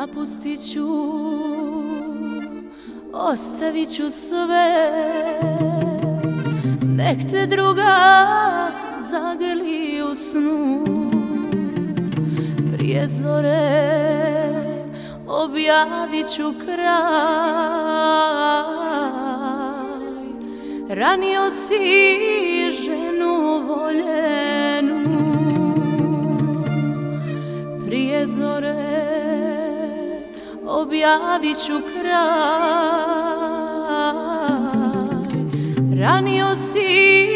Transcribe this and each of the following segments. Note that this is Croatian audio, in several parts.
Napustit ću, ostavit ću sve. Nek te druga zagrli u snu Prije zore objavit ću kraj. Ranio si objavit ću kraj. Ranio si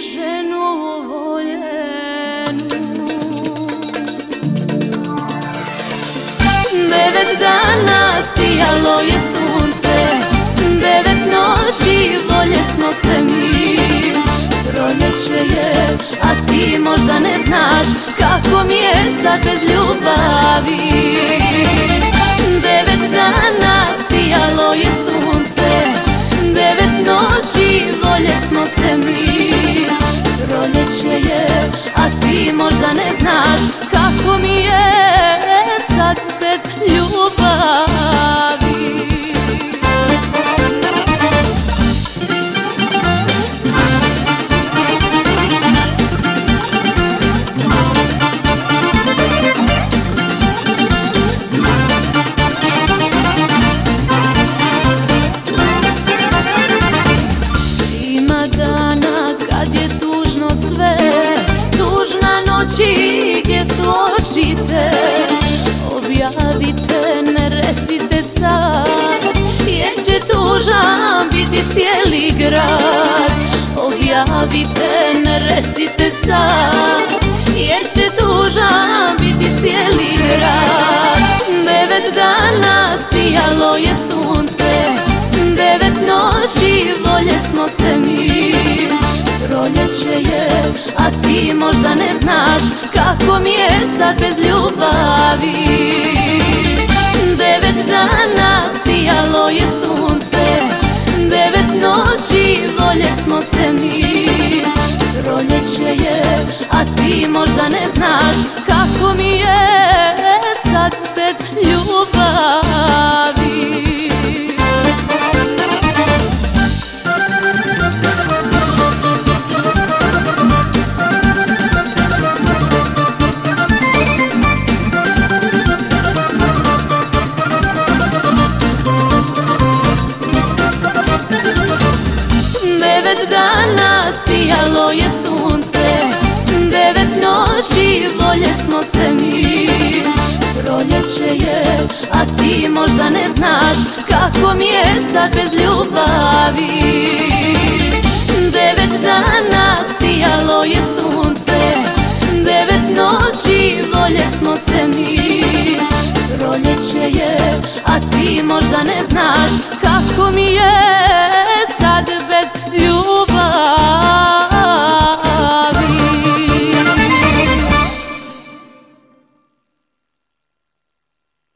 ženu voljenu. Devet dana sijalo je sunce Devet noći volje smo se mi. Proljeće je, a ti možda ne znaš Kako mi je sad bez ljubavi se mi. Proljeće je, a ti možda ne znaš očite Objavite, ne recite sad Jer će tužan biti cijeli grad. Objavite, ne recite sad Jer će tužan biti cijeli grad. Devet dana sijalo je sunce Devet noći volje smo se mi. Proljeće je, a ti možda ne znaš Kako mi je sad bez ljubavi Devet dana sijalo je sunce Devet noći volje smo se mi. Proljeće je, a ti možda ne znaš volje smo se mi. Proljeće je, a ti možda ne znaš Kako mi je sad bez ljubavi. Devet dana sijalo je sunce Devet noći volje smo se mi. Proljeće je, a ti možda ne znaš Kako mi je